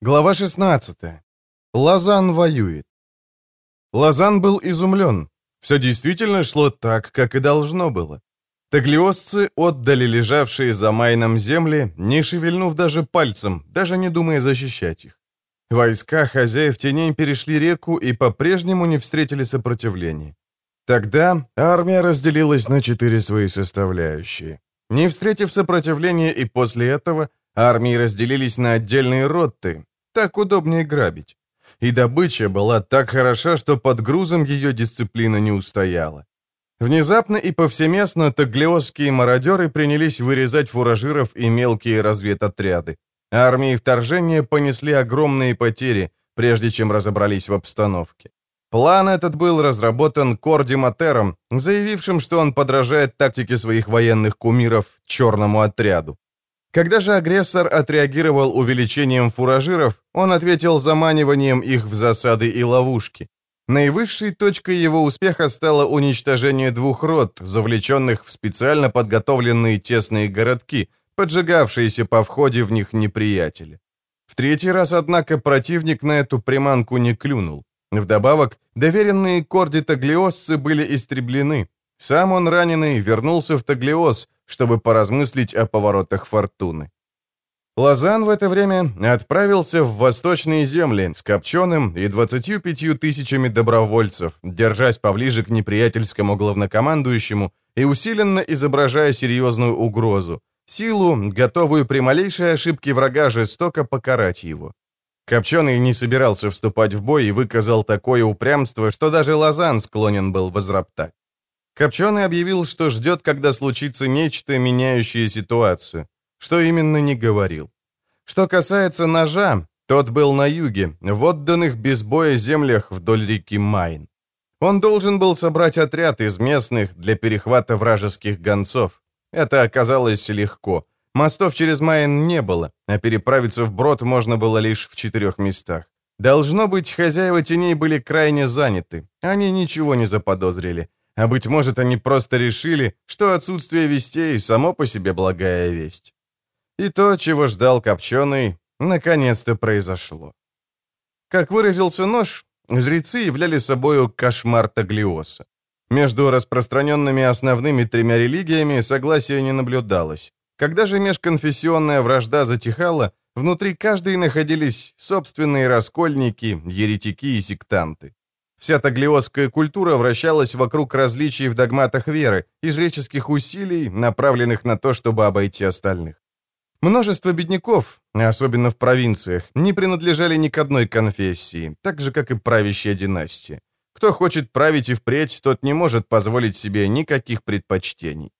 Глава 16. Лазан воюет. Лазан был изумлен. Все действительно шло так, как и должно было. Таглиосцы отдали лежавшие за Майном земли, не шевельнув даже пальцем, даже не думая защищать их. Войска хозяев теней перешли реку и по-прежнему не встретили сопротивления. Тогда армия разделилась на четыре свои составляющие. Не встретив сопротивления и после этого, армии разделились на отдельные ротты. Так удобнее грабить. И добыча была так хороша, что под грузом ее дисциплина не устояла. Внезапно и повсеместно таглиосские мародеры принялись вырезать фуражиров и мелкие разведотряды. Армии вторжения понесли огромные потери, прежде чем разобрались в обстановке. План этот был разработан Корди Матером, заявившим, что он подражает тактике своих военных кумиров черному отряду. Когда же агрессор отреагировал увеличением фуражиров, он ответил заманиванием их в засады и ловушки. Наивысшей точкой его успеха стало уничтожение двух рот, завлеченных в специально подготовленные тесные городки, поджигавшиеся по входе в них неприятеля. В третий раз, однако, противник на эту приманку не клюнул. Вдобавок, доверенные Корди Таглиосцы были истреблены. Сам он, раненый, вернулся в Таглиос, чтобы поразмыслить о поворотах фортуны. Лозан в это время отправился в восточные земли с Копченым и 25 тысячами добровольцев, держась поближе к неприятельскому главнокомандующему и усиленно изображая серьезную угрозу, силу, готовую при малейшей ошибке врага жестоко покарать его. Копченый не собирался вступать в бой и выказал такое упрямство, что даже Лозан склонен был возроптать. Копченый объявил, что ждет, когда случится нечто, меняющее ситуацию. Что именно не говорил. Что касается ножа, тот был на юге, в отданных без боя землях вдоль реки Майн. Он должен был собрать отряд из местных для перехвата вражеских гонцов. Это оказалось легко. Мостов через Майн не было, а переправиться вброд можно было лишь в четырех местах. Должно быть, хозяева теней были крайне заняты. Они ничего не заподозрили. А быть может, они просто решили, что отсутствие вестей само по себе благая весть. И то, чего ждал Копченый, наконец-то произошло. Как выразился нож, жрецы являли собою кошмар Таглиоса. Между распространенными основными тремя религиями согласия не наблюдалось. Когда же межконфессионная вражда затихала, внутри каждой находились собственные раскольники, еретики и сектанты. Вся таглиосская культура вращалась вокруг различий в догматах веры и жреческих усилий, направленных на то, чтобы обойти остальных. Множество бедняков, особенно в провинциях, не принадлежали ни к одной конфессии, так же, как и правящая династия. Кто хочет править и впредь, тот не может позволить себе никаких предпочтений.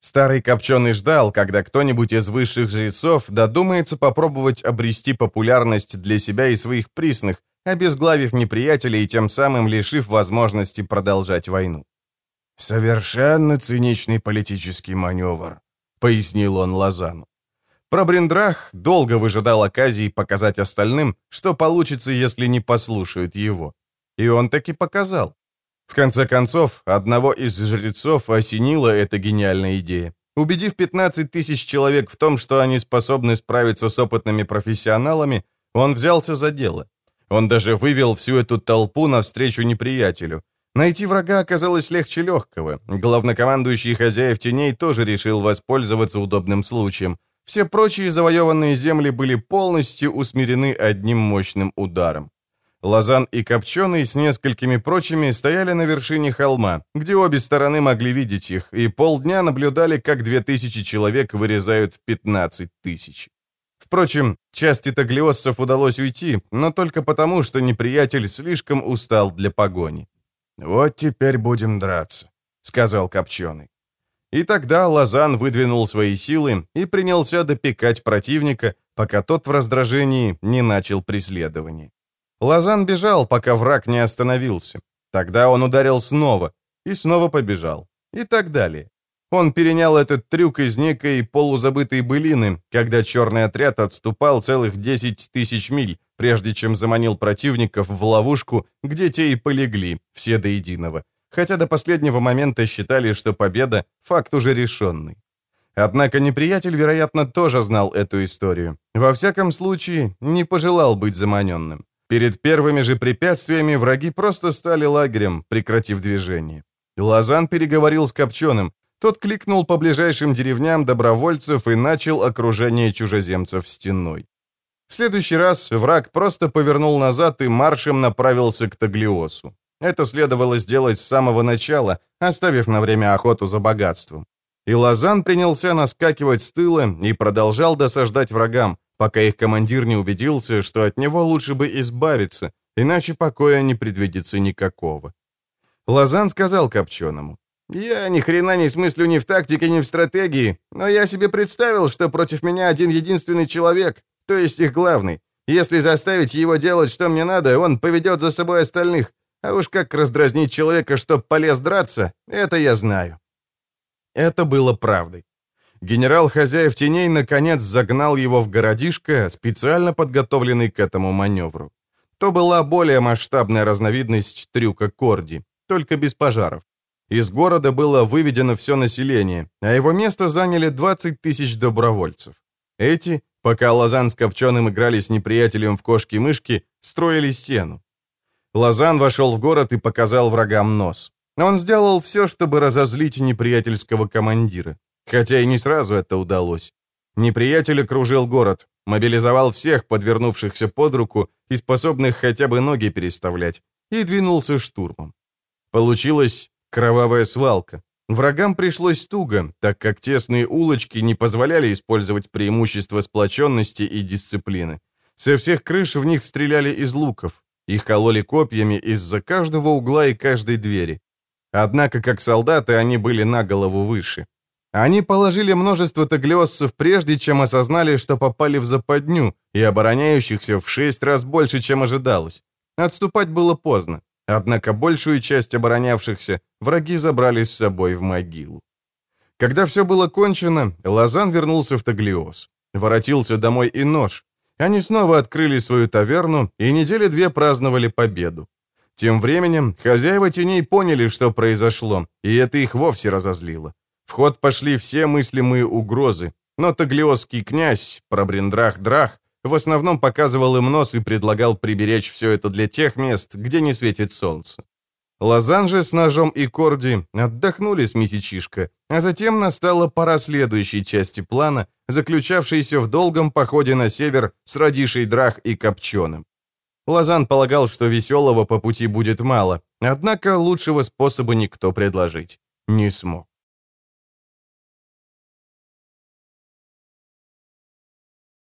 Старый Копченый ждал, когда кто-нибудь из высших жрецов додумается попробовать обрести популярность для себя и своих присных, обезглавив неприятелей и тем самым лишив возможности продолжать войну. «Совершенно циничный политический маневр», — пояснил он Лазану. Пробриндрах долго выжидал оказии показать остальным, что получится, если не послушают его. И он таки показал. В конце концов, одного из жрецов осенила эта гениальная идея. Убедив 15 тысяч человек в том, что они способны справиться с опытными профессионалами, он взялся за дело. Он даже вывел всю эту толпу навстречу неприятелю. Найти врага оказалось легче легкого. Главнокомандующий хозяев теней тоже решил воспользоваться удобным случаем. Все прочие завоеванные земли были полностью усмирены одним мощным ударом. Лазан и Копченый с несколькими прочими стояли на вершине холма, где обе стороны могли видеть их, и полдня наблюдали, как две тысячи человек вырезают 15 тысяч. Впрочем, части таглиоссов удалось уйти, но только потому, что неприятель слишком устал для погони. «Вот теперь будем драться», — сказал Копченый. И тогда Лазан выдвинул свои силы и принялся допекать противника, пока тот в раздражении не начал преследование. Лазан бежал, пока враг не остановился. Тогда он ударил снова и снова побежал. И так далее. Он перенял этот трюк из некой полузабытой былины, когда черный отряд отступал целых 10 тысяч миль, прежде чем заманил противников в ловушку, где те и полегли, все до единого хотя до последнего момента считали, что победа – факт уже решенный. Однако неприятель, вероятно, тоже знал эту историю. Во всяком случае, не пожелал быть заманенным. Перед первыми же препятствиями враги просто стали лагерем, прекратив движение. Лазан переговорил с Копченым. Тот кликнул по ближайшим деревням добровольцев и начал окружение чужеземцев стеной. В следующий раз враг просто повернул назад и маршем направился к Таглиосу. Это следовало сделать с самого начала, оставив на время охоту за богатством. И Лазан принялся наскакивать с тыла и продолжал досаждать врагам, пока их командир не убедился, что от него лучше бы избавиться, иначе покоя не предвидится никакого. Лазан сказал Копченому, «Я ни хрена не смыслю ни в тактике, ни в стратегии, но я себе представил, что против меня один единственный человек, то есть их главный. Если заставить его делать, что мне надо, он поведет за собой остальных. А уж как раздразнить человека, чтоб полез драться, это я знаю». Это было правдой. Генерал Хозяев Теней наконец загнал его в городишко, специально подготовленный к этому маневру. То была более масштабная разновидность трюка Корди, только без пожаров. Из города было выведено все население, а его место заняли 20 тысяч добровольцев. Эти, пока Лозан с Копченым играли с неприятелем в кошки-мышки, строили стену. Лозан вошел в город и показал врагам нос. Он сделал все, чтобы разозлить неприятельского командира. Хотя и не сразу это удалось. Неприятель окружил город, мобилизовал всех, подвернувшихся под руку и способных хотя бы ноги переставлять, и двинулся штурмом. Получилась кровавая свалка. Врагам пришлось туго, так как тесные улочки не позволяли использовать преимущество сплоченности и дисциплины. Со всех крыш в них стреляли из луков. Их кололи копьями из-за каждого угла и каждой двери. Однако, как солдаты, они были на голову выше. Они положили множество таглиоссов, прежде чем осознали, что попали в западню, и обороняющихся в шесть раз больше, чем ожидалось. Отступать было поздно. Однако большую часть оборонявшихся враги забрали с собой в могилу. Когда все было кончено, Лазан вернулся в Таглиос. Воротился домой и нож. Они снова открыли свою таверну и недели две праздновали победу. Тем временем хозяева теней поняли, что произошло, и это их вовсе разозлило. В ход пошли все мыслимые угрозы, но таглиосский князь, Пробриндрах-Драх, в основном показывал им нос и предлагал приберечь все это для тех мест, где не светит солнце. Лозан же с ножом и Корди отдохнули с месячишка, а затем настала пора следующей части плана, заключавшейся в долгом походе на север с Радишей Драх и Копченым. Лазан полагал, что веселого по пути будет мало, однако лучшего способа никто предложить не смог.